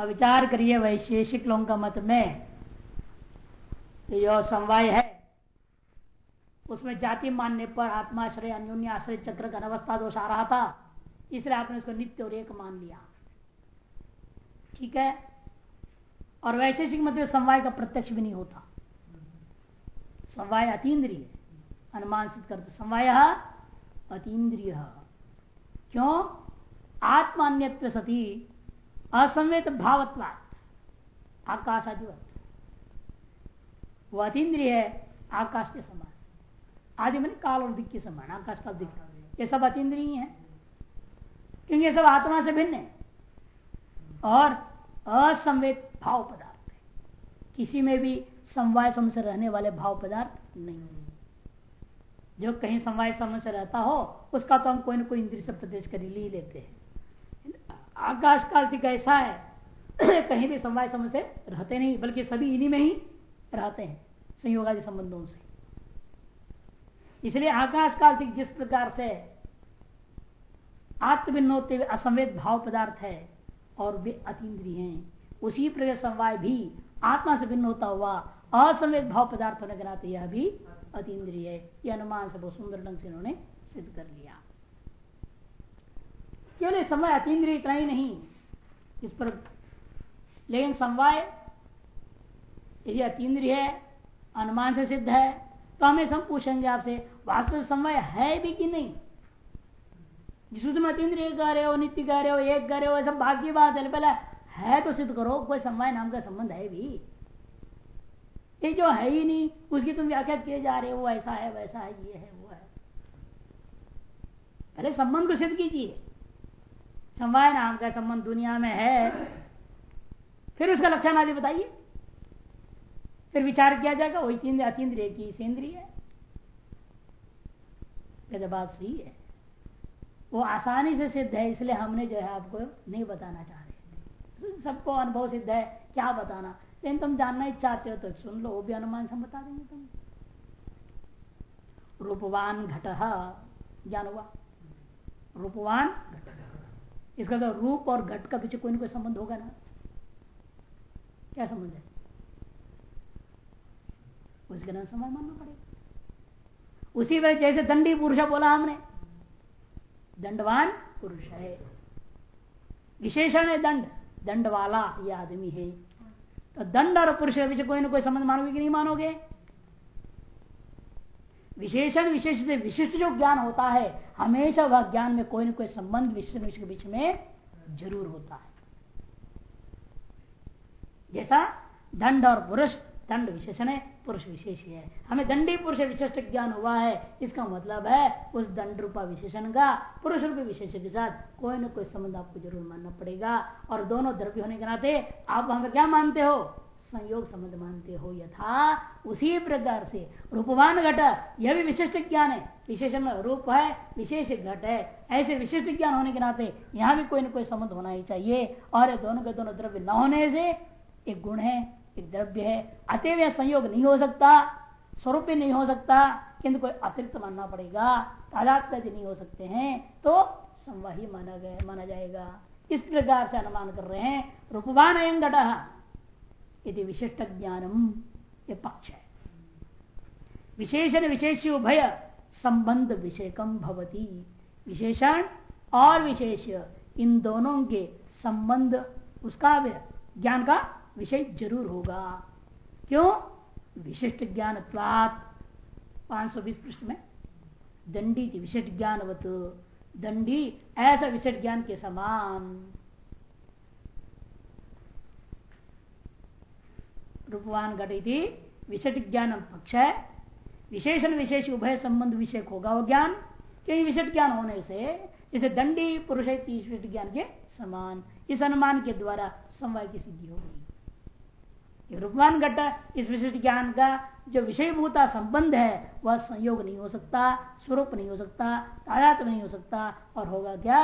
अब विचार करिए वैशेषिक लोगों का मत में। जो समवाय है, उसमें जाति मानने पर आत्माश्रय अन्योन्य, आश्रय चक्र का अवस्था दोष आ रहा था, इसलिए आपने उसको नित्य और एक मान लिया। ठीक है? और वैशेषिक मत समवाय का प्रत्यक्ष भी नहीं होता। समवाय अतीन्द्रिय अनुमान सिद्ध करते समवाय अतीन्द्रिय। क्यों? आत्मान्य सती असंवेत भावत्वात। आकाशादिवत। वह अतीन्द्रिय है, आकाश के समान। आदि मन काल और दिख के समान, आकाश का दिख ये सब अतीन्द्रिय है। क्योंकि ये सब आत्मा से भिन्न है। और असंवेद भाव पदार्थ है। किसी में भी समवाय सम से रहने वाले भाव पदार्थ नहीं जो कहीं समवाय सम से रहता हो, उसका तो हम कोई ना कोई इंद्रिय से प्रदेश कर ही लेते हैं। आकाश का अर्थ ऐसा है। कहीं भी समवाय सम से रहते नहीं, बल्कि सभी इन्हीं में ही रहते हैं संयोग आदि संबंधों से। इसलिए आकाश काल जिस प्रकार से आत्मभिन्न असंवेद भाव पदार्थ है और वे अतीन्द्रिय हैं, उसी प्रकार समवाय भी आत्मा से भिन्न होता हुआ असंवेद भाव पदार्थ होने के नाते यह भी अतीन्द्रिय है। यह अनुमान से बहुत सुंदर ढंग से इन्होंने सिद्ध कर लिया। केवल समय अतीन्द्रिय इतना ही नहीं। इस पर लेकिन समवाय यदि अतीन्द्रिय है, अनुमान से सिद्ध है तो हमें सब पूछेंगे आपसे वास्तविक समय है भी कि नहीं? जिस में अतीन्द्रिय कह रहे हो, नित्य कह रहे हो, एक कह रहे हो सब भाग्य बात है, पहले है तो सिद्ध करो, कोई समय नाम का संबंध है भी। ये जो है ही नहीं, उसकी तुम व्याख्या किए जा रहे हो ऐसा है, वैसा है, ये है, वो है। पहले संबंध को सिद्ध कीजिए। समवाय नाम का संबंध दुनिया में है। फिर उसका लक्षण आदि बताइए। फिर विचार किया जाएगा, वही तीन अतीन्द्रिय की सेंद्रिय है। बात सही है, वो आसानी से सिद्ध है, इसलिए हमने जो है आपको नहीं बताना चाह रहे सबको अनुभव सिद्ध है, क्या बताना? लेकिन तुम जानना ही चाहते हो तो सुन लो, वो भी अनुमान से बता देंगे तुम रूपवान घट ज्ञान हुआ। रूपवान इसका तो रूप और घट का पीछे कोई ना कोई संबंध होगा ना? क्या संबंध है? उसके नाम समय मानना पड़ेगा। उसी वजह जैसे दंडी पुरुष बोला हमने, दंडवान पुरुष है। विशेषण है दंड दंड वाला यह आदमी है। तो दंड और पुरुष के पीछे कोई ना कोई संबंध मानोगे कि नहीं मानोगे? विशेषण विशेष से विशिष्ट जो ज्ञान होता है हमेशा वह ज्ञान में कोई ना कोई संबंध विशेष के बीच में ज़रूर होता है। जैसा दंड और पुरुष, दंड विशेषण है, पुरुष विशेष है हमें दंडी पुरुष विशिष्ट ज्ञान हुआ है, इसका मतलब है उस दंड रूपा विशेषण का, पुरुष रूप विशेष के साथ कोई ना कोई संबंध आपको ज़रूर मानना पड़ेगा। और दोनों द्रव्य होने के नाते आप हमें क्या मानते हो? संयोग संबंध मानते हो यथा उसी प्रकार से। रूपवान घट, यह भी विशिष्ट ज्ञान है। विशेषण रूप है, विशेष घट है। ऐसे विशिष्ट ज्ञान होने के नाते यहाँ भी कोई ना कोई संबंध होना ही चाहिए। और दोनों के दोनों द्रव्य न होने से एक गुण है, एक द्रव्य है। अतएव संयोग नहीं हो सकता, स्वरूप नहीं हो सकता, किंतु कोई अतिरिक्त मानना पड़ेगा। तादात्म्य नहीं हो सकते हैं तो संवाही माना गया, माना जाएगा। इस प्रकार से अनुमान कर रहे हैं। रूपवान अयम घट यदि विशिष्ट ज्ञानम ये पक्ष है। विशेषण विशेष उभय संबंध विषयकम भवती। विशेषण और विशेष, इन दोनों के संबंध, उसका ज्ञान का विषय ज़रूर होगा। क्यों? विशिष्ट ज्ञान पाँच सौ बीस पृष्ठ में। दंडी विशिष्ट ज्ञानवत दंडी ऐसा विशिष्ट ज्ञान के समान। रूपवान घटी थी विशिष्ट ज्ञान पक्ष है विशेषण विशेष उभय संबंध विषय होगा वो ज्ञान, क्योंकि विशिष्ट ज्ञान होने से इसे दंडी पुरुष ज्ञान के समान, इस अनुमान के द्वारा समवाय की सिद्धि होगी रूपवान घट, इस विशिष्ट ज्ञान का जो विषय भूता संबंध है, वह संयोग नहीं हो सकता, स्वरूप नहीं हो सकता तादात नहीं हो सकता, और होगा क्या?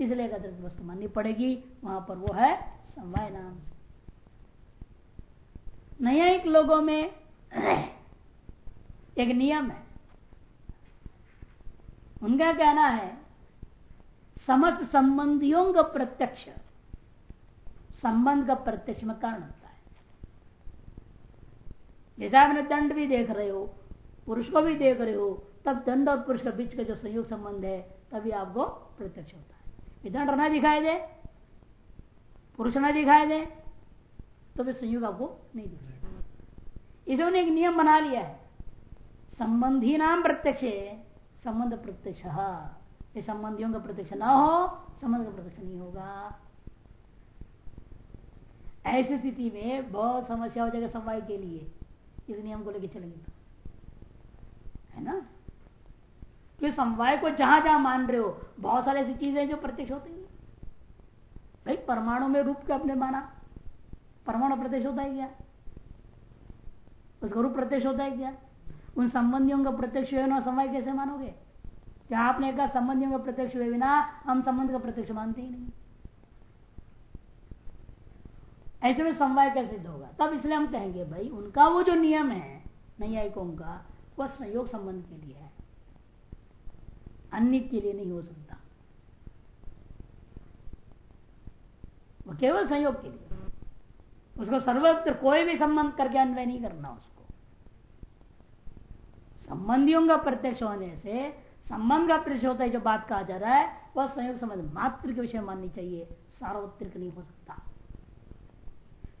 इसलिए वस्तु माननी पड़ेगी, वहाँ पर वो है, समवाय नाम से। न्यायिक लोगों में एक नियम है। उनका कहना है समस्त संबंधियों का प्रत्यक्ष। संबंध का प्रत्यक्ष में कारण होता है। जैसे आपने दंड भी देख रहे हो, पुरुष को भी देख रहे हो, तब दंड और पुरुष के बीच का जो संयोग संबंध है, तभी आपको प्रत्यक्ष होता है। दंड ना दिखाई दे, पुरुष ना दिखाई दे तो भी संयोग आपको नहीं दिखेगा इसने एक नियम बना लिया है। संबंधी नाम प्रत्यक्ष संबंध प्रत्यक्ष ये संबंधियों का प्रत्यक्ष ना हो, संबंध का प्रत्यक्ष नहीं होगा। ऐसी स्थिति में बहुत समस्या हो जाएगा समवाय के लिए। इस नियम को लेकर चलेंगे तो। है ना? कि समवाय को जहाँ जहाँ मान रहे हो, बहुत सारी ऐसी चीज़ें जो प्रत्यक्ष होती है। भाई, परमाणु में रूप के अपने माना। परमाणु प्रत्यक्ष होता है क्या? उसका रूप प्रत्यक्ष होता है क्या? उन संबंधियों का प्रत्यक्ष हुए समवाय कैसे मानोगे? क्या आपने कहा संबंधियों का प्रत्यक्ष हुए बिना हम संबंध का प्रत्यक्ष मानते ही नहीं? ऐसे में समवाय कैसे होगा? तब इसलिए हम कहेंगे, भाई, उनका वो जो नियम है, नैयायिकों का वह संयोग संबंध के लिए है। अन्य के लिए नहीं हो सकता। वह केवल संयोग के लिए। उसको सर्वत्र कोई भी संबंध करके अन्वय नहीं करना उसको। संबंधियों का प्रत्यक्ष होने से, संबंध का प्रत्यक्ष होता है जो बात कहा जा रहा है, वह संयोग संबंध मात्र के विषय माननी चाहिए, सार्वत्रिक नहीं हो सकता।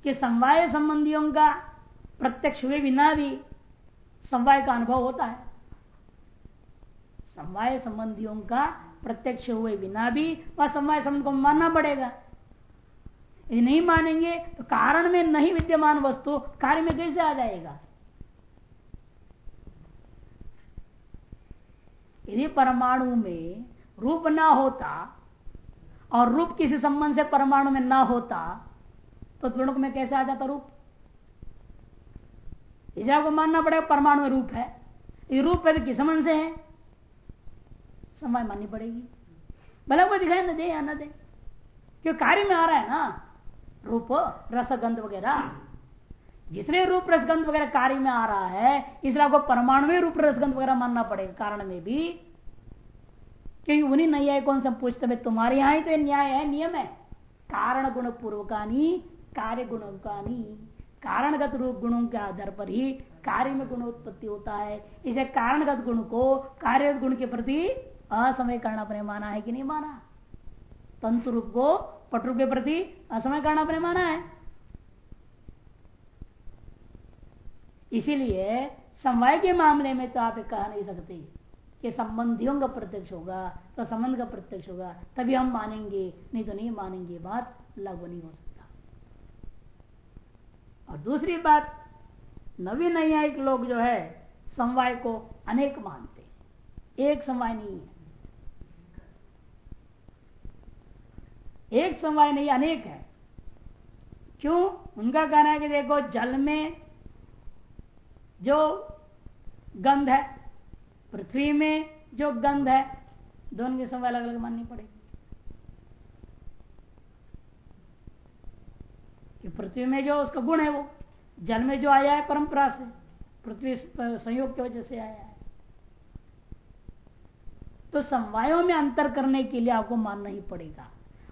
कि समवाय संबंधियों का प्रत्यक्ष हुए बिना भी समवाय का अनुभव होता है। समवाय संबंधियों का प्रत्यक्ष हुए बिना भी वह समवाय संबंध को मानना पड़ेगा। यदि नहीं मानेंगे तो कारण में नहीं विद्यमान वस्तु कार्य में कैसे आ जाएगा? यदि परमाणु में रूप ना होता और रूप किसी संबंध से परमाणु में ना होता तो द्वणुक में कैसे आ जाता रूप? इसे आपको मानना पड़ेगा, परमाणु में रूप है। ये रूप है किस संबंध से है? समय माननी पड़ेगी। भले को दिखाई ना दे या ना दे क्यों कार्य में आ रहा है ना। रूप, रसगंध वगैरह। जिसने रूप, रसगंध वगैरह कार्य में आ रहा है, इसलिए आपको परमाणु में रूप, रसगंध वगैरह मानना पड़ेगा कारण में भी। क्योंकि उन्हीं नहीं है कौन सा पूछते भाई तुम्हारे यहाँ ही तो न्याय है, नियम है। कारण गुण पूर्वकानी, कार्य गुणों का कारणगत रूप गुणों के आधार पर ही कार्य में गुण उत्पत्ति होता है। इसे कारणगत गुण को कार्य गुण के प्रति असमय करना अपने माना है कि नहीं माना? तंतु रूप को पटरूप के प्रति असमय करना अपने माना है। इसीलिए समवाय के मामले में तो आप कह नहीं सकते। कि संबंधियों का प्रत्यक्ष होगा तो संबंध का प्रत्यक्ष होगा, तभी हम मानेंगे, नहीं तो नहीं मानेंगे बात लागू नहीं हो सकता। और दूसरी बात, नवीन न्यायिक लोग जो है, समवाय को अनेक मानते एक समवाय नहीं है। एक समवाय नहीं, अनेक है। क्यों? उनका कहना है कि देखो, जल में जो गंध है, पृथ्वी में जो गंध है, दोनों की समय अलग अलग माननी पड़ेगी। कि पृथ्वी में जो उसका गुण है वो, जल में जो आया है परंपरा से, पृथ्वी संयोग की वजह से आया है। तो समवायों में अंतर करने के लिए आपको मानना ही पड़ेगा।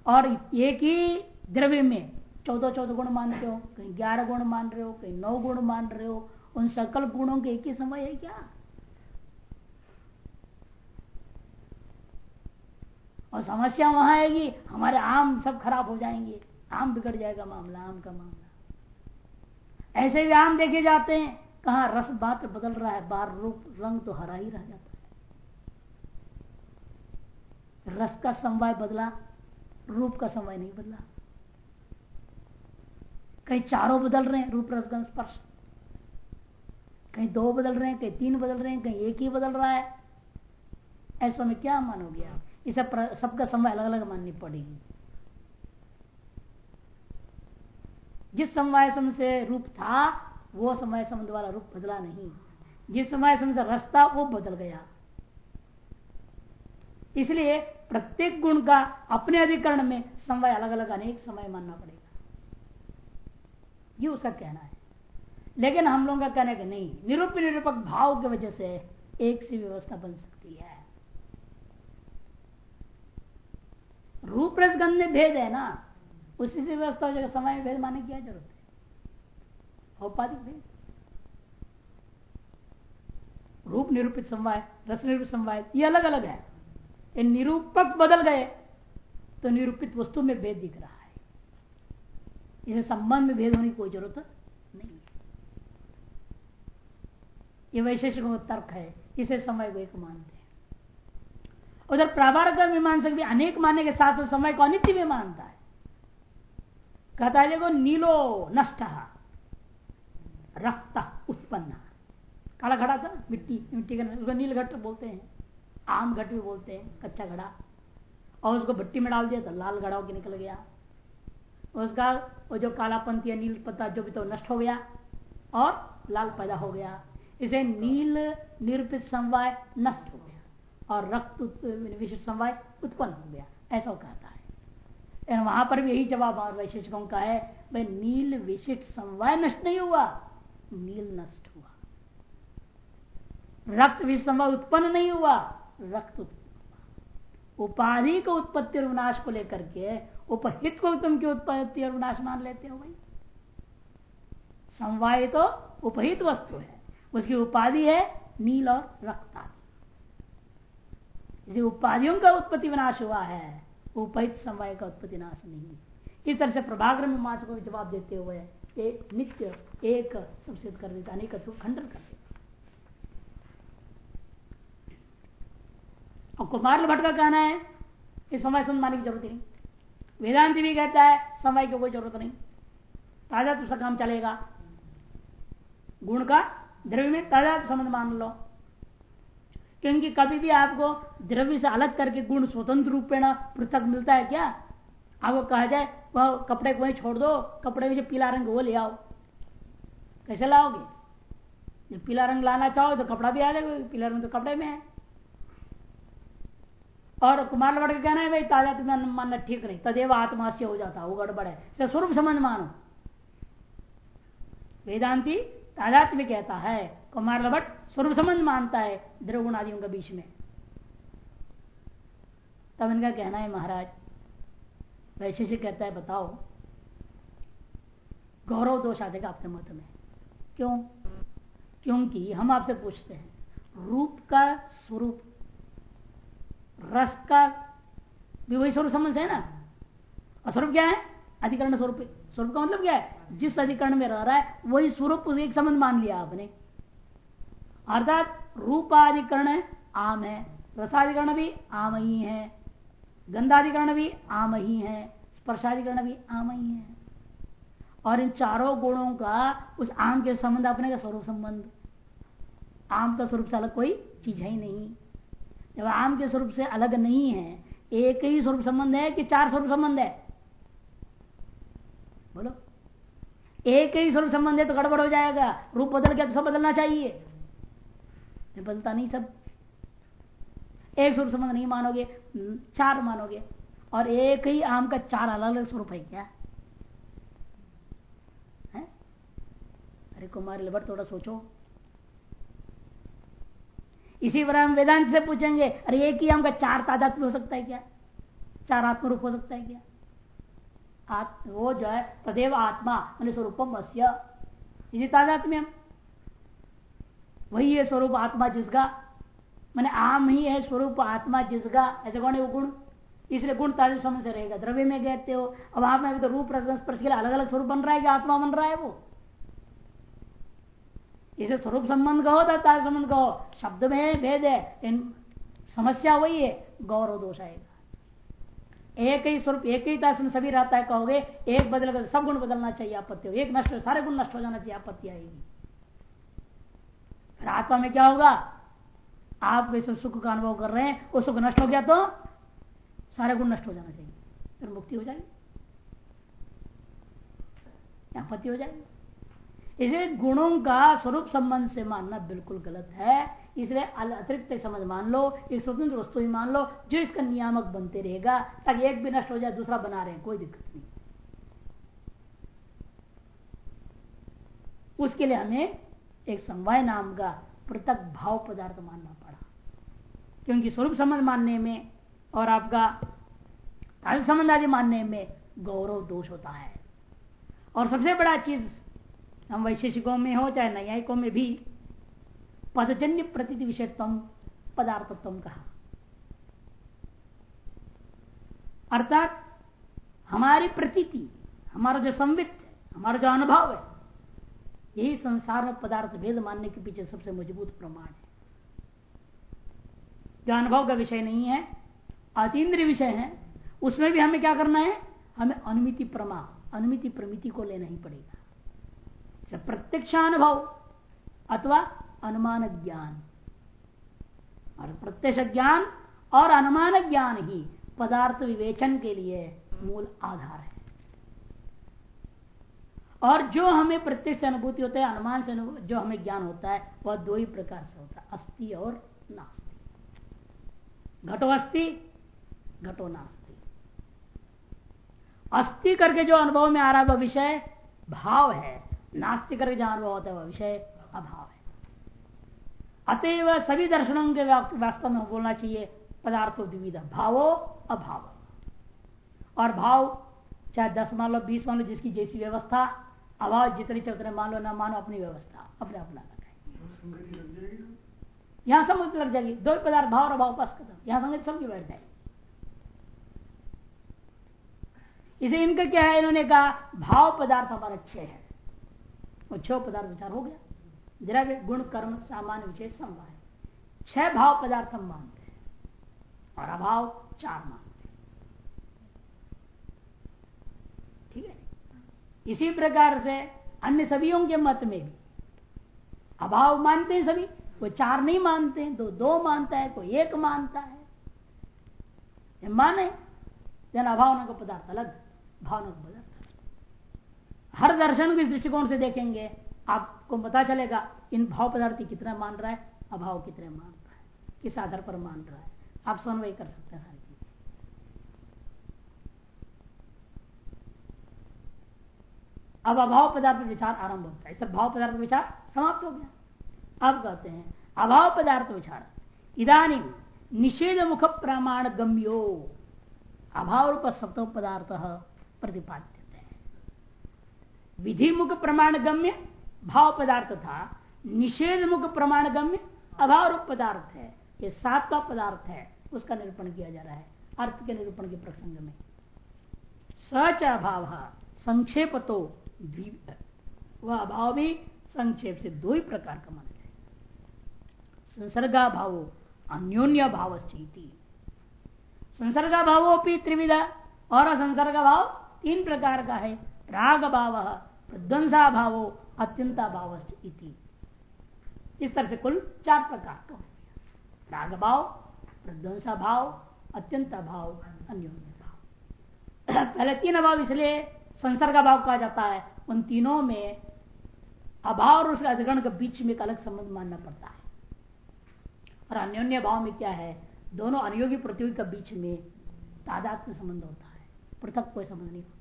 और एक ही द्रव्य में चौदह चौदह गुण मानते हो, कहीं ग्यारह गुण मान रहे हो, कहीं नौ गुण मान रहे हो, उन सकल गुणों के एक ही समय है क्या? और समस्या वहाँ आएगी हमारे आम सब खराब हो जाएँगे, आम बिगड़ जाएगा मामला, आम का मामला। ऐसे भी आम देखे जाते हैं, कहा रस बात बदल रहा है, बार रूप रंग तो हरा ही रह जाता है। रस का समवाय बदला रूप का समय नहीं बदला। कहीं चारों बदल रहे हैं, रूप रसगंध स्पर्श। कहीं दो बदल रहे हैं, कहीं तीन बदल रहे हैं, कहीं एक ही बदल रहा है। ऐसा में क्या मानोगे आप? इसे सबका समय अलग अलग माननी पड़ेगी। जिस समवाय सम से रूप था, वो समय संबंध वाला रूप बदला नहीं। जिस समय सम से रस था, वो बदल गया। इसलिए प्रत्येक गुण का अपने अधिकरण में समय अलग अलग अनेक समय मानना पड़ेगा। ये उसका कहना है। लेकिन हम लोगों का कहना है कि नहीं। निरूप निरूपक भाव की वजह से एक सी व्यवस्था बन सकती है। रूप रसगंध में भेद है ना, उसी से व्यवस्था हो जाएगा। समय में भेद माने क्या ज़रूरत है? औपाधिक भेद। रूप निरूपित समवाय, रस निरूपित समवाय, ये अलग अलग है। निरूपक बदल गए तो निरूपित वस्तु में भेद दिख रहा है। इसे संबंध में भेद होने की कोई ज़रूरत नहीं ये वैशेषिकों का तर्क है, इसे समय को एक मानते हैं। उधर प्रावार मीमांसक भी अनेक मानने के साथ समय को अनित्य भी मानता है। कहता है, देखो, नीलो नष्ट रक्त उत्पन्न काला घड़ा था, मिट्टी मिट्टी का नील घट बोलते हैं। आम घट भी बोलते हैं, कच्चा घड़ा और उसको भट्टी में डाल दिया तो लाल घड़ा होकर निकल गया। उसका वो जो काला पंथी नील पत्ता जो भी तो नष्ट हो गया और लाल पैदा हो गया। इसे नील निरूपित समवाय नष्ट हो गया और रक्त विशिष्ट समवाय उत्पन्न हो गया। ऐसा कहता है। वहाँ पर भी यही जवाब और वैशिष्टों का है, भाई, नील विशिष्ट समवाय नष्ट नहीं हुआ, नील नष्ट हुआ। रक्त विशिष्ट समवाय उत्पन्न नहीं हुआ रक्त उपाधि को उत्पत्ति और विनाश को लेकर के, उपहित को तुम क्यों उत्पत्ति और विनाश मान लेते हो भाई? समवाय तो उपहित वस्तु है। उसकी उपाधि है नील और रक्त आदि। उपाधियों का उत्पत्ति विनाश हुआ है, उपहित समय का उत्पत्ति नाश नहीं इस तरह से प्रभाग्र में मास को जवाब देते हुए एक नित्य, एक संसित कर देता अनेक खंडन कर देता और कुमार भट्ट का कहना है कि समय सुन माने की ज़रूरत नहीं। वेदांत भी कहता है, समय की कोई ज़रूरत नहीं। ताज़ा तो काम चलेगा। गुण का द्रव्य में ताज़ा संबंध मान लो। क्योंकि कभी भी आपको द्रव्य से अलग करके गुण स्वतंत्र रूप में पृथक मिलता है क्या? आपको कहा जाए, वह कपड़े को छोड़ दो, कपड़े में जो पीला रंग वो ले आओ। कैसे लाओगे? जब पीला रंग लाना चाहो तो कपड़ा भी आ जाएगा पीला रंग तो कपड़े में है। और कुमार लड़ का कहना है, भाई, ताज़ा तुम्हें मानना ठीक नहीं तदेव आत्मा से हो जाता, वो गड़बड़ है। स्वरूप संबंध मानो। वेदांति तादात में कहता है, कुमार लवट स्वरूप संबंध मानता है द्रवगुण आदियों के बीच में। तब इनका कहना है, महाराज, वैसे से कहता है, बताओ, गौरव दोष आ जाएगा अपने मत में। क्यों? क्योंकि हम आपसे पूछते हैं, रूप का स्वरूप रस का भी वही स्वरूप समझ है ना? और स्वरूप क्या है? अधिकरण स्वरूप। स्वरूप का मतलब क्या है? जिस अधिकरण में रह रहा है, वही स्वरूप एक संबंध मान लिया आपने। अर्थात रूपाधिकरण आम है, रसाधिकरण भी आम ही है, गंधाधिकरण भी आम ही है, स्पर्शाधिकरण भी आम ही है। और इन चारों गुणों का, उस आम के संबंध अपने का स्वरूप संबंध। आम का स्वरूप से अलग कोई चीज़ है ही नहीं। जब आम के स्वरूप से अलग नहीं है, एक ही स्वरूप संबंध है कि चार स्वरूप संबंध है? बोलो। एक ही स्वरूप संबंध है तो गड़बड़ हो जाएगा। रूप बदल के तो सब बदलना चाहिए। बदलता नहीं सब। एक स्वरूप संबंध नहीं मानोगे चार मानोगे। और एक ही आम का चार अलग अलग स्वरूप है क्या? है? अरे कुमार, लिबर, थोड़ा सोचो। इसी पर हम वेदांत से पूछेंगे, अरे एक ही आम का चार तादात्म्य हो सकता है क्या? चार आत्म रूप हो सकता है क्या? वो जो है, तदेव आत्मा, मैंने स्वरूपम अस्य। तादात्म्य वही है स्वरूप आत्मा जिसका। मैंने आम ही है स्वरूप आत्मा जिसका। ऐसे कौन है वो गुण? इसलिए गुण समझ से रहेगा। द्रव्य में कहते हो। अब आप में अभी तो रूप स्पर्श के लिए अलग अलग स्वरूप बन रहा है कि आत्मा बन रहा है वो? इसे स्वरूप संबंध कहो ताज संबंध कहो। शब्द में भेद है इन समस्या वही है गौरव दोष आएगा। एक ही स्वरूप, एक ही में सभी रहता है, कहोगे, एक बदल कर सब गुण बदलना चाहिए, आपत्ति हो। एक नष्ट सारे गुण नष्ट हो जाना चाहिए, आपत्ति आएगी। फिर आत्मा में क्या होगा? आप वैसे सुख का अनुभव कर रहे हैं, वो सुख नष्ट हो गया तो सारे गुण नष्ट हो जाना चाहिए। फिर मुक्ति हो जाएगी। आपत्ति हो जाएगी। इसलिए गुणों का स्वरूप संबंध से मानना बिल्कुल गलत है। इसलिए अतिरिक्त समझ मान लो, एक स्वतंत्र वस्तु ही मान लो, जो इसका नियामक बनते रहेगा, ताकि एक भी नष्ट हो जाए, दूसरा बना रहे, कोई दिक्कत नहीं। उसके लिए हमें एक समवाय नाम का पृथक भाव पदार्थ मानना पड़ा। क्योंकि स्वरूप संबंध मानने में और आपका तारिक संबंध आदि मानने में गौरव दोष होता है। और सबसे बड़ा चीज़ हम वैशेषिकों में हो चाहे न्यायिकों में भी पदजन्य प्रतीति विषयत्म पदार्थत्व कहा। अर्थात, हमारी प्रतीति, हमारा जो संवित हमारा जो अनुभव है, यही संसार में पदार्थ भेद मानने के पीछे सबसे मज़बूत प्रमाण है। जो अनुभव का विषय नहीं है, अतीन्द्रिय विषय है, उसमें भी हमें क्या करना है? हमें अनुमिति प्रमा, अनुमिति प्रमिति को लेना ही पड़ेगा। प्रत्यक्ष अनुभव अथवा अनुमान ज्ञान और प्रत्यक्ष ज्ञान और अनुमान ज्ञान ही पदार्थ विवेचन के लिए मूल आधार है। और जो हमें प्रत्यक्ष अनुभूति होता है, अनुमान से जो हमें ज्ञान होता है, वह दो ही प्रकार से होता है, अस्थि और नास्ति। घटो अस्थि, घटो नास्ति। अस्थि करके जो अनुभव में आ रहा है, वह विषय भाव है। नास्ति करके जो अनुभव होता है वह विषय अभाव है। अतएव सभी दर्शनों के वास्तव में बोलना चाहिए, पदार्थो द्विविधा, भावो, अभाव। और भाव, चाहे दस मान लो, बीस मान लो, जिसकी जैसी व्यवस्था, अभाव जितने चौतरे मान लो ना मानो, अपनी व्यवस्था, अपने अपना यहाँ समझ लग जाएगी, दो पदार्थ, भाव और अभाव पास खत्म। यहाँ संगत सबकी बैठ जाएगी। इसे इनका क्या है? इन्होंने कहा, भाव पदार्थ हमारे अच्छे है। वो छह पदार्थ विचार हो गया। द्रव्य, गुण, कर्म, सामान्य, विशेष, समवाय। छह भाव पदार्थ हम मानते हैं। और अभाव चार मानते हैं। ठीक है? इसी प्रकार से अन्य सभीयों के मत में भी। अभाव मानते हैं सभी कोई चार नहीं मानते हैं दो दो मानता है, कोई एक मानता है। माने, जन अभावना का पदार्थ अलग, भावना का पदार्थ हर दर्शन को इस दृष्टिकोण से देखेंगे, आपको पता चलेगा, इन भाव पदार्थ कितना मान रहा है, अभाव कितने मान रहा है, किस आधार पर मान रहा है। आप समन्वय कर सकते हैं सारी चीज़ें। अब अभाव पदार्थ विचार आरंभ होता है। इस भाव पदार्थ विचार समाप्त हो गया। अब कहते हैं, अभाव पदार्थ विचार। इधानी निषेध मुख प्रमाण गम्यो, अभाव रूप सप्तो पदार्थ प्रतिपाद्य। विधि मुख प्रमाण गम्य भाव पदार्थ था। निषेध मुख प्रमाण गम्य अभाव रूप पदार्थ है। ये सातवा पदार्थ है, उसका निरूपण किया जा रहा है, अर्थ के निरूपण के प्रसंग में। सच अभाव संक्षेप तो वह अभाव भी संक्षेप से दो ही प्रकार का माना जाए संसर्गा भाव अन्योन्य भाव संसर्गा भावो भी त्रिविधा, और असंसर्ग भाव तीन प्रकार का है। राग भाव प्रध्वंसा भाव अत्यंता भाव इस तरह से कुल चार प्रकार का राग भाव प्रध्वंसा भाव अत्यंत भाव अन्योन्य भाव पहले तीन अभाव इसलिए संसर्ग भाव कहा जाता है। उन तीनों में अभाव और उसके अधिकरण के बीच में एक अलग संबंध मानना पड़ता है। और अन्योन्य भाव में क्या है? दोनों अनुयोगी प्रतियोगी के बीच में तादात्म्य संबंध होता है। पृथक कोई संबंध नहीं होता।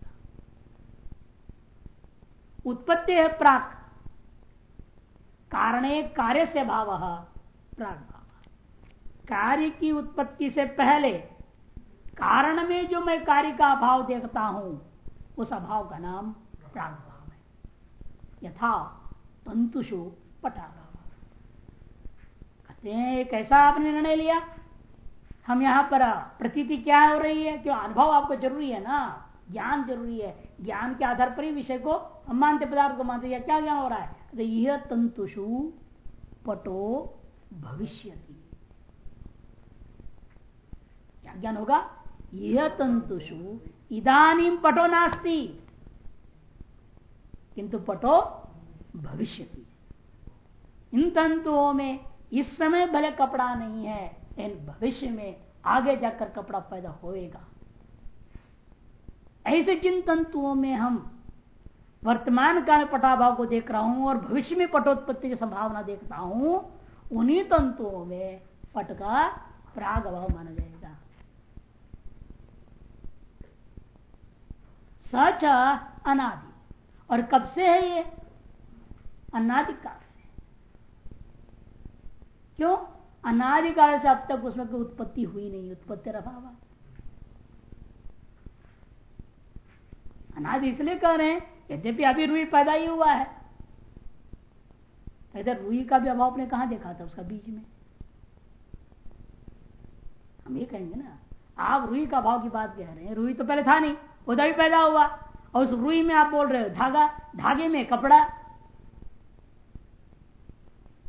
उत्पत्ति है प्राक कारणे कार्य से भाव प्राग भाव कार्य की उत्पत्ति से पहले, कारण में जो मैं कार्य का अभाव देखता हूँ, उस अभाव का नाम प्राग भाव है। यथा तंतुषु पटा कहते हैं, एक ऐसा आपने निर्णय लिया? हम यहाँ पर प्रतीति क्या हो रही है? क्यों अनुभव आपको ज़रूरी है ना? ज्ञान ज़रूरी है। ज्ञान के आधार पर ही विषय को हम मानते पदार्थ को मानते या क्या ज्ञान हो रहा है? तो यह तंतुषु पटो भविष्य क्या ज्ञान होगा? यह तंतुषु। इदानी पटो नास्ती। किंतु पटो भविष्य इन तंतुओं में इस समय भले कपड़ा नहीं है इन भविष्य में आगे जाकर कपड़ा पैदा होएगा। ऐसे जिन तंतुओं में हम वर्तमान काल पटाभाव को देख रहा हूँ और भविष्य में पटोत्पत्ति की संभावना देखता हूँ, उन्हीं तंतुओं में पट का प्राग अभाव माना जाएगा। सच अनादि। और कब से है ये? अनादिकाल से। क्यों? अनादिकाल से अब तक उसमें कोई उत्पत्ति हुई नहीं, उत्पत्ति अभाव अनादि इसलिए कह रहे हैं, यद्यपि अभी रुई पैदा ही हुआ है। इधर रुई का भी अभाव आपने कहा देखा था उसका बीच में? हम ये कहेंगे ना, आप रुई का भाव की बात कह रहे हैं, रुई तो पहले था नहीं उधर भी पैदा हुआ। और उस रुई में आप बोल रहे हो, धागा, धागे में कपड़ा।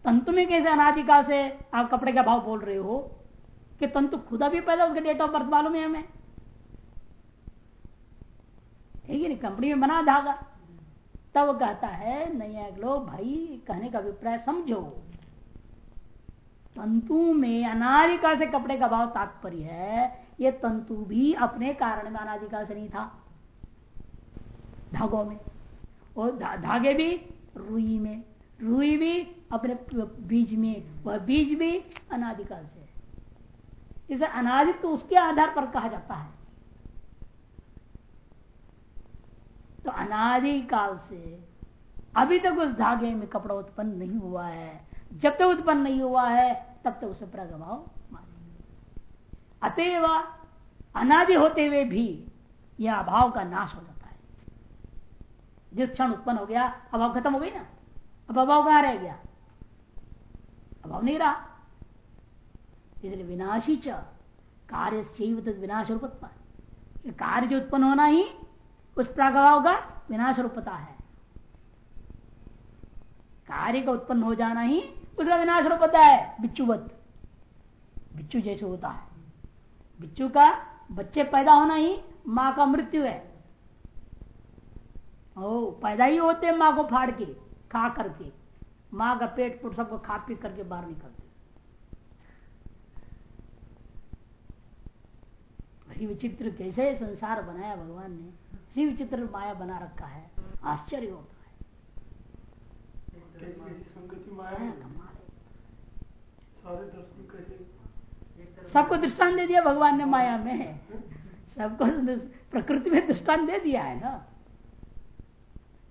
तंतु में कैसे अनाधिकाल से आप कपड़े का भाव बोल रहे हो? कि तंतु खुदा भी पैदा, उसके डेट ऑफ़ बर्थ मालूम है हमें। नहीं कंपनी में बना धागा। तब कहता है, नहीं लोग भाई, कहने का अभिप्राय समझो। तंतु में अनादिकाल से कपड़े का भाव तात्पर्य है, ये तंतु भी अपने कारण में अनादिकाल से नहीं था। धागों में। और धागे भी, रुई में। रुई भी अपने बीज में, वह बीज भी अनादिकाल से इसे अनादि तो उसके आधार पर कहा जाता है। तो अनादि काल से अभी तक उस धागे में कपड़ा उत्पन्न नहीं हुआ है। जब तक उत्पन्न नहीं हुआ है, तब तक उसे प्रगभाव मानेंगे। अतएव अनादि होते हुए भी यह अभाव का नाश हो जाता है। जिस क्षण उत्पन्न हो गया, अभाव खत्म हो गई ना? अब अभाव कहाँ रह गया? अभाव नहीं रहा। इसलिए विनाशी च, कार्य विनाश रूप उत्पन्न। कार्य जो उत्पन्न होना ही उस प्रागभाव का विनाश रूपता है। कार्य का उत्पन्न हो जाना ही उसका विनाश रूपता है, बिच्छुवत। बिच्छू जैसे होता है। बिच्छू का बच्चे पैदा होना ही माँ का मृत्यु है। ओ, पैदा ही होते माँ को फाड़ के, खा करके। माँ का पेट पुट सबको खा पी करके बाहर निकलते वही विचित्र कैसे संसार बनाया भगवान ने। इसी विचित्र माया बना रखा है। आश्चर्य होता है। सबको दृष्टान दे दिया भगवान ने माया में। सबको प्रकृति में दृष्टान दे दिया है ना।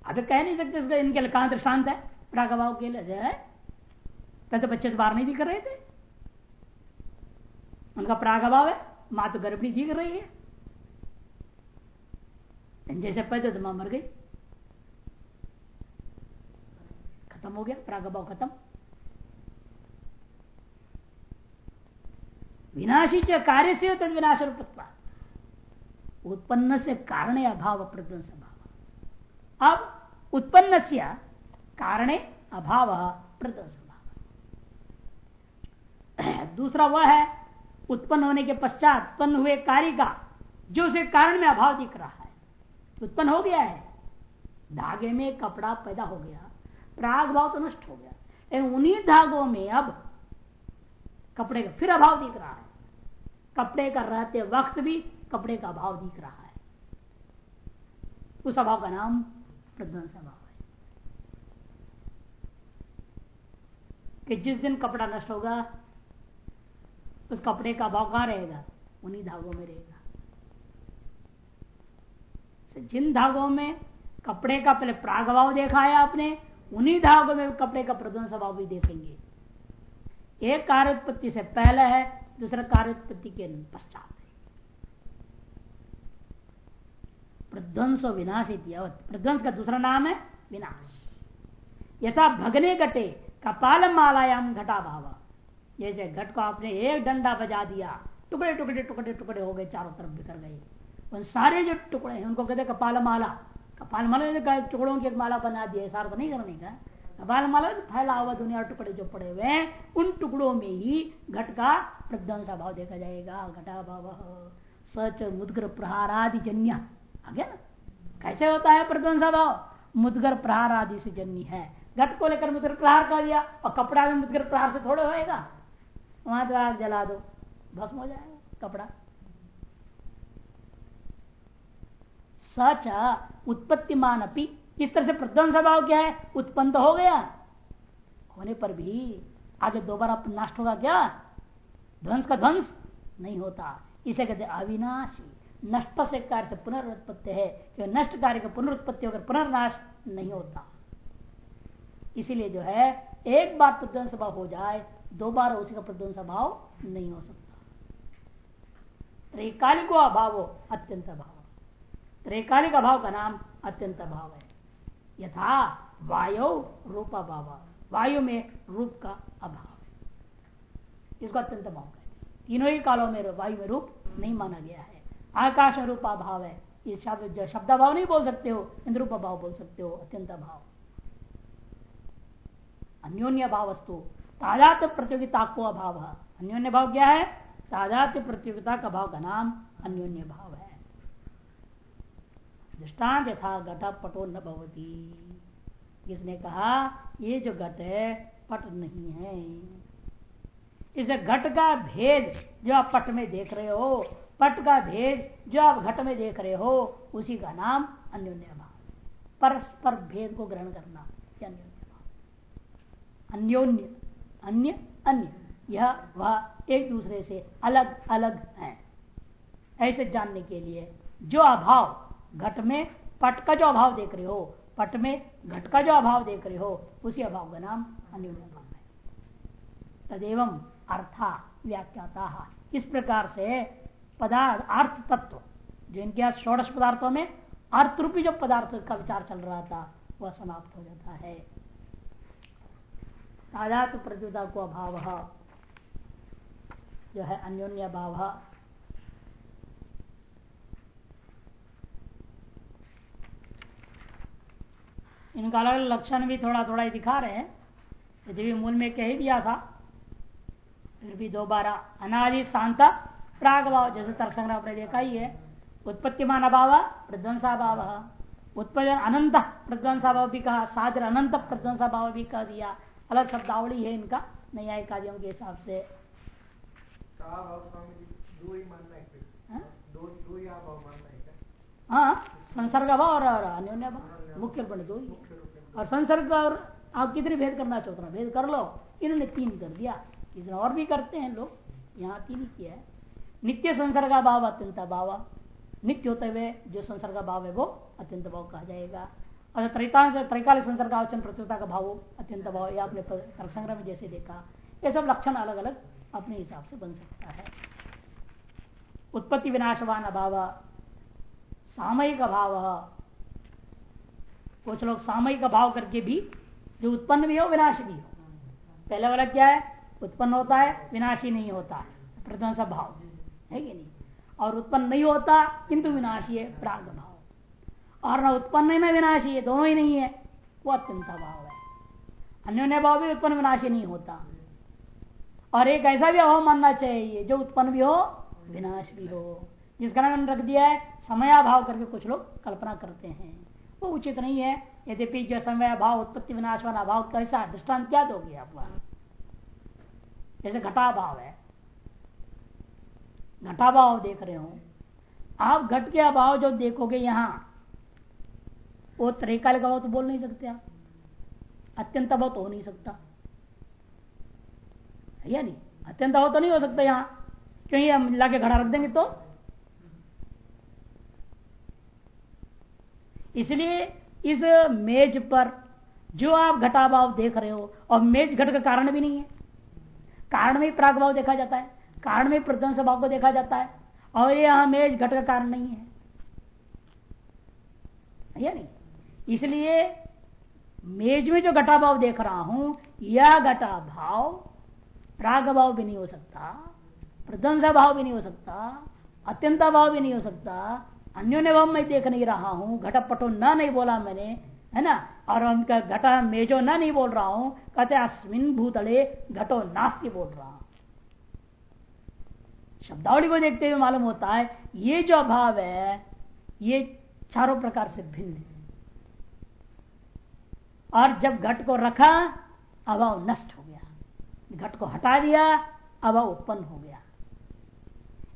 अभी कह नहीं सकते इसका इनके लिए कहाँ दृष्टांत है? प्रागभाव के लिए तो बच्चे तो बाहर नहीं दिख रहे थे। उनका प्रागभाव है माँ तो गर्भिणी दिख रही है। जैसे पैदा तो माँ मर गई। खत्म हो गया, प्रागभाव खत्म। विनाशी च कार्य से तद विनाश रूपत्वा उत्पन्न से कारण अभाव प्रध्वंस भाव अब उत्पन्न से कारण अभाव प्रध्वंस भाव दूसरा वह है, उत्पन्न होने के पश्चात उत्पन्न हुए कार्य का, जो उसे कारण में अभाव दिख रहा है। उत्पन्न हो गया है। धागे में कपड़ा पैदा हो गया, प्राग भाव तो नष्ट हो गया। लेकिन उन्हीं धागों में अब कपड़े का फिर अभाव दिख रहा है। कपड़े का रहते वक्त भी कपड़े का अभाव दिख रहा है। उस अभाव का नाम प्रध्वंस अभाव है। कि जिस दिन कपड़ा नष्ट होगा, उस कपड़े का अभाव कहाँ रहेगा? उन्हीं धागों में रहेगा। जिन धागों में कपड़े का पहले प्रागभाव देखा है आपने, उन्हीं धागों में कपड़े का प्रध्वंस भाव भी देखेंगे। एक कार्योत्पत्ति से पहले है, दूसरा कार्योत्पत्ति के पश्चात प्रध्वंस विनाश प्रध्वंस का दूसरा नाम है विनाश। यथा भगने घटे कपाल मालायाम घटा भाव जैसे घट को आपने एक डंडा बजा दिया टुकड़े टुकड़े टुकड़े टुकड़े हो गए, चारों तरफ़ बिखर गए। उन सारे जो टुकड़े हैं, उनको कहते हैं कपाल माला कपाल माला टुकड़ों की एक माला बना दिए सार तो नहीं करने का कपाल माला फैला हुआ दुनिया टुकड़े जो पड़े हुए हैं, उन टुकड़ों में ही घट का प्रध्वंसा भाव देखा जाएगा। घटा भाव, सच, मुदगर, प्रहार आदि जन्य। आ गया ना? कैसे होता है प्रध्वंसा भाव? मुदगर, प्रहार आदि से जन्य है। घट को लेकर मुदगर, प्रहार कर दिया, और कपड़ा भी मुदगर, प्रहार से थोड़े होएगा। वहाँ तो आग जला दो, भस्म हो जाएगा कपड़ा। सच उत्पत्तिमान अपी इस तरह से प्रध्वंस भाव क्या है? उत्पन्न तो हो गया। होने पर भी आगे दोबारा नष्ट होगा क्या? ध्वंस का ध्वंस नहीं होता। इसे कहते अविनाशी। नष्ट से कार्य से पुनरुत्पत्ति है। नष्ट कार्य का पुनरुत्पत्ति होकर पुनर्नाश नहीं होता। इसीलिए जो है, एक बार प्रध्वंस भाव हो जाए, दोबारा उसी का प्रध्वंस भाव नहीं हो सकता। कालिको अभाव, अत्यंत अभाव। त्रैकालिक अभाव का नाम अत्यंत अभाव है। यथा वायु रूप अभाव। वायु में रूप का अभाव है। इसको अत्यंत अभाव कहते तीनों ही कालों में वायु में रूप नहीं माना गया है। आकाश में रूप अभाव है। ये शब्द शब्द अभाव नहीं बोल सकते हो इंद्रूप अभाव बोल सकते हो। अत्यंत अभाव। अन्योन्य भाव वस्तु तादात प्रतियोगिता को अभाव। है अन्योन्य भाव क्या है? तादात प्रतियोगिता का भाव का नाम अन्योन्य भाव है। दृष्टांत यथा घट पटो न भवती। किसने कहा, ये जो घट है, पट नहीं है। इस घट का भेद जो आप पट में देख रहे हो, पट का भेद जो आप घट में देख रहे हो, उसी का नाम अन्योन्य भाव। परस्पर भेद को ग्रहण करना अन्योन्य भाव। अन्योन्य, अन्य अन्य, यह वह एक दूसरे से अलग अलग है। ऐसे जानने के लिए जो अभाव घट में पट का जो अभाव देख रहे हो, पट में घट का जो अभाव देख रहे हो, उसी अभाव का नाम भाव है। तदेव अर्था व्याख्याता। इस प्रकार से पदार्थ, अर्थ तत्व, जो इनके यहाँ षोड़श पदार्थों में अर्थ रूपी जो पदार्थ का विचार चल रहा था, वह समाप्त हो जाता है। तादात प्रत्युता को अभाव, जो है अन्योन्य भाव इनका अलग अलग लक्षण भी थोड़ा थोड़ा ही दिखा रहे हैं। यदि मूल में कह ही दिया था फिर भी दोबारा अनादि शांता प्राग भाव जैसे तर्क संग्रह आपने देखा ही है उत्पत्तिमान अभाव प्रध्वंसाभाव। उत्पन्न अनंत प्रध्वंसाभाव भी कहा सादर अनंत प्रध्वंसा भाव भी कह दिया। अलग शब्दावली है इनका न्यायिकादियों के हिसाब से। हाँ? संसर्ग भाव और अन्योन्य भाव मुख्य बने दो ही और संसर्ग और आप कितने भेद करना चाहते हो भेद कर लो। इन्होंने तीन कर दिया। इसमें और भी करते हैं लोग। यहाँ तीन ही किया है। नित्य संसर्ग भाव अत्यंत भाव नित्य होते हुए जो संसर्ग भाव है वो अत्यंत भाव कहा जाएगा। और त्रैकाल त्रैकालिक संसर्ग आवचन प्रतियोगिता का भाव अत्यंत भाव या आपने संग्रह में जैसे देखा। ये सब लक्षण अलग अलग अपने हिसाब से बन सकता है। उत्पत्ति विनाशवान अभाव सामयिक अभाव कुछ लोग सामयिक अभाव करके भी जो उत्पन्न भी हो, विनाश भी हो। पहले वाला क्या है? उत्पन्न होता है, विनाशी नहीं होता। है प्रध्वंस भाव। है कि नहीं? और उत्पन्न नहीं होता, किंतु विनाशी है प्राग भाव और न उत्पन्न न विनाशी है, दोनों ही नहीं है, वो अत्यंत भाव है। अन्योन्य भाव भी उत्पन्न, विनाशी नहीं होता। और एक ऐसा भी अभाव मानना चाहिए, जो उत्पन्न भी हो, विनाश भी हो। जिसका नाम रख दिया है, समयाभाव करके कुछ लोग कल्पना करते हैं। वो उचित नहीं है। यद्यपि जो समय भाव उत्पत्ति विनाश वाला भाव कैसा दृष्टांत क्या दोगे आप जैसे घटा भाव है। घटाभाव देख रहे हो। आप घट के अभाव जो देखोगे यहाँ, वो त्रिकाल का भाव तो बोल नहीं सकते आप। अत्यंत अभाव तो हो नहीं सकता। या नहीं? अत्यंत अभाव तो नहीं हो सकता यहाँ। क्योंकि हम लाके घड़ा रख देंगे तो इसलिए इस मेज पर जो आप घटाभाव देख रहे हो, और मेज घट का कारण भी नहीं है। कारण में प्राग भाव देखा जाता है, कारण में प्रध्वंस भाव को देखा जाता है, और यह मेज घट का कारण नहीं है। या नहीं? इसलिए मेज में जो घटा भाव देख रहा हूँ, यह घटा भाव प्राग भाव भी नहीं हो सकता प्रध्वंस भाव भी नहीं हो सकता, अत्यंत भाव भी नहीं हो सकता अन्योन्य भाव में देख नहीं रहा हूँ घटा पटो न नहीं बोला मैंने, है ना? और उनका घटा मेजो न नहीं बोल रहा हूँ, कहते अस्मिन भूतले घटो नास्ति बोल रहा हूँ। शब्दावली को देखते हुए मालूम होता है, ये जो अभाव है, ये चारों प्रकार से भिन्न है। और जब घट को रखा, अभाव नष्ट हो गया। घट को हटा दिया, अभाव उत्पन्न हो गया।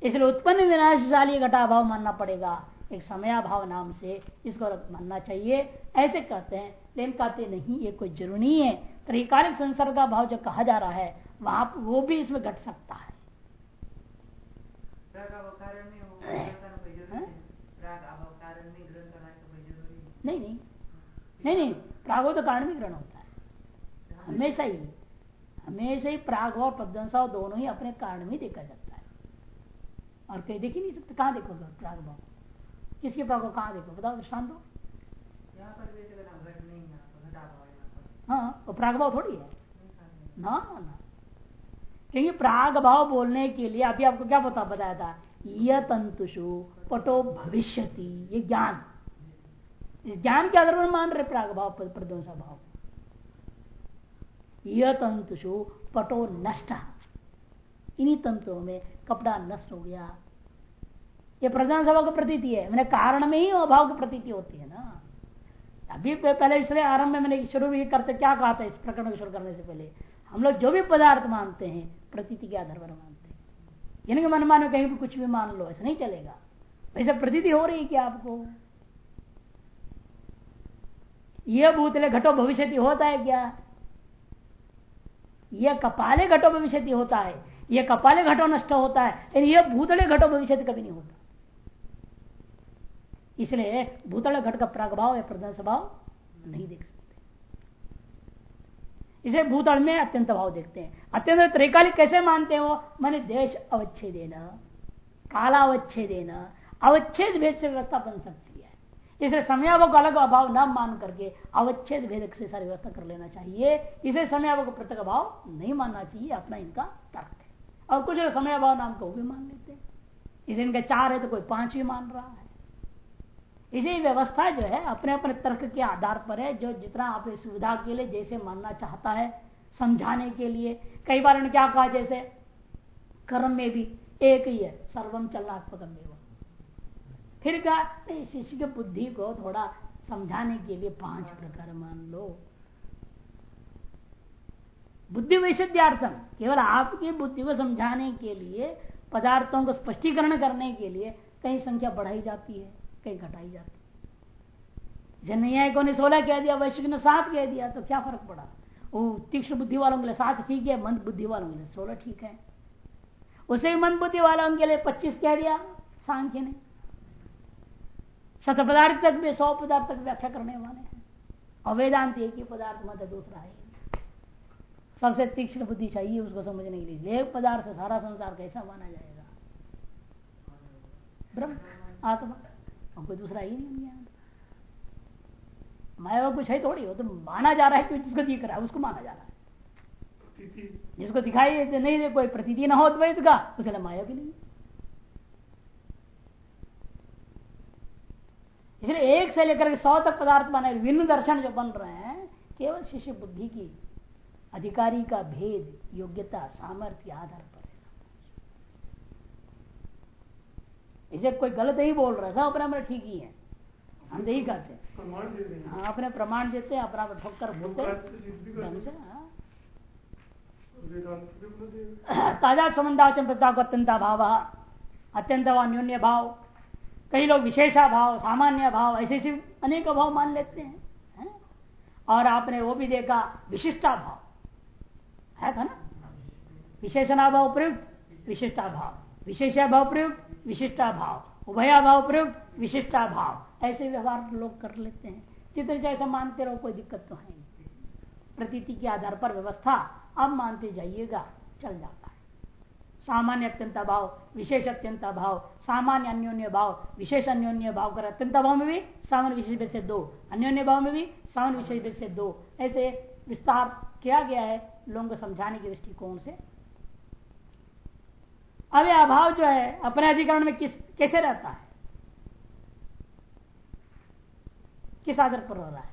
इसलिए उत्पन्न विनाशशाली घटा अभाव मानना पड़ेगा। एक समयाभाव नाम से इसको मानना चाहिए। ऐसे कहते हैं लेकिन कहते नहीं ये कोई ज़रूरी नहीं है। त्रिकालिक संसर्ग का भाव जो कहा जा रहा है वहाँ वो भी इसमें घट सकता है। नहीं। नहीं। नहीं नहीं। प्रागो तो कारण भी ग्रहण होता है। हमेशा ही हमेशा ही प्राग और प्रध्वंसा दोनों ही अपने कारण में देखा जाता है। और कहीं देख ही नहीं सकते। कहाँ देखोगे प्राग भाव? किसके प्राग भाव कहाँ देखो बताओ दृष्टान दो। हाँ वो प्राग भाव थोड़ी है। ना ना। क्योंकि प्राग भाव बोलने के लिए अभी आपको क्या पता बताया था? यह तंतुषु पटो भविष्यति ये ज्ञान। इस ज्ञान के आधार पर मान रहे प्राग भाव प्रध्वंसा भाव यह तंतुषु पटो नष्ट। इन्हीं तंतुओं में कपड़ा नष्ट हो गया ये प्रधान सभा की प्रतीति है। मैंने कारण में ही अभाव की प्रतीति होती है ना। अभी पहले इसलिए आरंभ में मैंने शुरू भी करते, क्या कहा था इस प्रकरण को शुरू करने से पहले? हम लोग जो भी पदार्थ मानते हैं, प्रतीति के आधार पर मानते हैं। यानी कि मन मानो कहीं भी कुछ भी मान लो, ऐसा नहीं चलेगा। वैसे प्रतीति हो रही क्या आपको? यह भूतले घटो भविष्य होता है क्या? यह कपाले घटो भविष्य होता है। यह कपाले घटो नष्ट होता है। यह भूतले घटो भविष्य कभी नहीं होता। इसलिए भूतल घट का प्रागभाव या प्रधान स्वभाव नहीं देख सकते। इसे भूतल में अत्यंत भाव देखते हैं। अत्यंत त्रिकालिक कैसे मानते हैं वो? मैंने देश अवच्छेद देना काला अवच्छेद देना अवच्छेद भेद से व्यवस्था बन सकती है। इसे समयावो को अलग अभाव न मान करके अवच्छेद भेद से सारी व्यवस्था कर लेना चाहिए। इसे समयावो को प्रत्येक अभाव नहीं मानना चाहिए, अपना इनका तर्क है। और कुछ समय अभाव नाम को भी मान लेते हैं। इसे इनके चार है तो कोई पाँच भी मान रहा है। इसी व्यवस्था जो है अपने अपने तर्क के आधार पर है, जो जितना अपनी सुविधा के लिए जैसे मानना चाहता है, समझाने के लिए। कई बार क्या कहा, जैसे, कर्म में भी एक ही है सर्वम चलनात्मक में फिर कहा शिष्य की बुद्धि को थोड़ा समझाने के लिए पाँच प्रकार मान लो। बुद्धि वैशद्यार्थम केवल आपकी बुद्धि को समझाने के लिए, पदार्थों को स्पष्टीकरण करने के लिए कई संख्या बढ़ाई जाती है। कहीं घटाई जाती। को ने सोलह कह दिया, वैश्विक ने सात कह दिया तो क्या फ़र्क पड़ा? वो तीक्ष्ण बुद्धि वालों के लिए सात ठीक है, मंद बुद्धि वालों के लिए सोलह ठीक है। उसे मंद बुद्धि वालों के लिए पच्चीस कह दिया, सांख्य ने। शत पदार्थ तक भी, सौ पदार्थ तक व्याख्या करने वाले हैं। और वेदांत एक ही पदार्थ मत दूसरा है। सबसे तीक्ष्ण बुद्धि चाहिए, उसको समझने के लिए। एक पदार्थ से सारा संसार कैसा माना जाएगा? ब्रह्म, आत्मा। कोई दूसरा ही नहीं है। माया कुछ है थोड़ी हो तो माना जा रहा है कि जिसको दिख रहा है उसको माना जा रहा है। जिसको दिखाई नहीं दे कोई प्रतीति ना हो द्वैत का उसके माया भी नहीं। इसलिए एक से लेकर के सौ तक पदार्थ बने विभिन्न दर्शन जो बन रहे हैं केवल शिष्य बुद्धि की अधिकारी का भेद योग्यता सामर्थ्य आधार पर। इसे कोई गलत ही बोल रहा है सब अपने अपने ठीक ही है। हम यही कहते हैं। हाँ अपने प्रमाण देते हैं अपना ठोकर बोलते हाँ। ताज़ा संबंधाचन अत्यंता भाव अत्यंत अन्योन्य भाव। कई लोग विशेषा भाव सामान्य भाव ऐसे ऐसे अनेक भाव मान लेते हैं है? और आपने वो भी देखा विशिष्टा भाव है था ना? विशेषणा भाव प्रयुक्त विशिष्टा भाव विशेषा भाव प्रयुक्त विशिष्टा भाव उभया भाव प्रयुक्त विशिष्टा भाव ऐसे व्यवहार लोग कर लेते हैं। चित्र जैसा मानते रहो, कोई दिक्कत तो है नहीं। प्रतीति के आधार पर व्यवस्था अब मानते जाइएगा, चल जाता है। सामान्य अत्यंत भाव विशेष अत्यंत भाव सामान्य अन्योन्य भाव विशेष अन्योन्य भाव कर अत्यंत भाव में भी, सामान्य विशेष से दो। अन्योन्य भाव में भी, सामान्य विशेष से दो। ऐसे विस्तार किया गया है लोगों को समझाने के दृष्टिकोण से। अब यह अभाव जो है, अपने अधिकरण में किस, कैसे रहता है? किस आधार पर हो रहा है?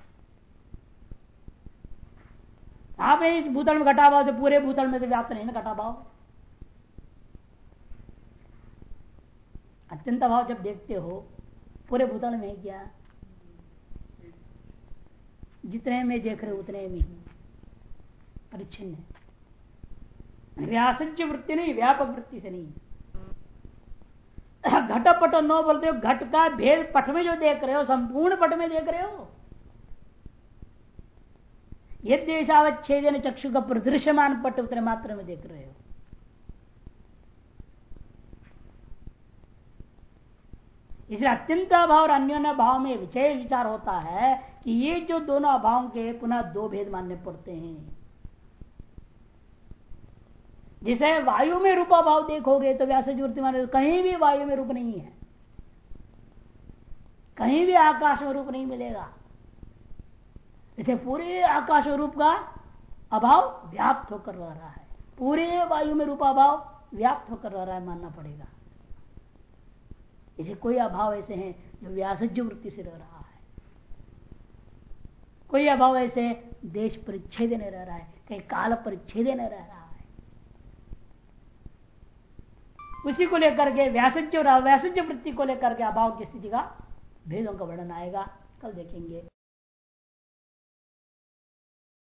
आप इस भूतल में घटा भाव तो पूरे भूतल में तो व्याप्त नहीं ना घटा भाव। अत्यंत भाव जब देखते हो, पूरे भूतल में क्या? जितने में देख रहे उतने में ही। परिच्छिन्न है। व्यासज्य वृत्ति नहीं व्यापक वृत्ति से नहीं। घट पट नो बोलते हो, घट का भेद पट में जो देख रहे हो, संपूर्ण पट में देख रहे हो। यद देशावच्छेद चक्षु का प्रदृश्यमान पट उतने मात्र में देख रहे हो। इसलिए अत्यंत अभाव और अन्य भाव में विशेष विचार होता है कि ये जो दोनों अभाव के पुनः दो भेद मानने पड़ते हैं। जिसे वायु में रूपा भाव देखोगे तो व्यास वृत्ति माने कहीं भी वायु में रूप नहीं है। कहीं भी आकाश में रूप नहीं मिलेगा। इसे पूरे आकाश रूप का अभाव व्याप्त होकर रह रहा है। पूरे वायु में रूपा भाव व्याप्त होकर रह रहा है, मानना पड़ेगा। इसे कोई अभाव ऐसे हैं जो व्यासज्य वृत्ति से रह रहा है। कोई अभाव ऐसे देश परिच्छेद नहीं रह रहा है, कहीं काल परिच्छेद नहीं रह रहा है। उसी को लेकर के व्यासज्य और अव्यासज्य वृत्ति को लेकर के अभाव की स्थिति का भेदों का वर्णन आएगा। कल देखेंगे।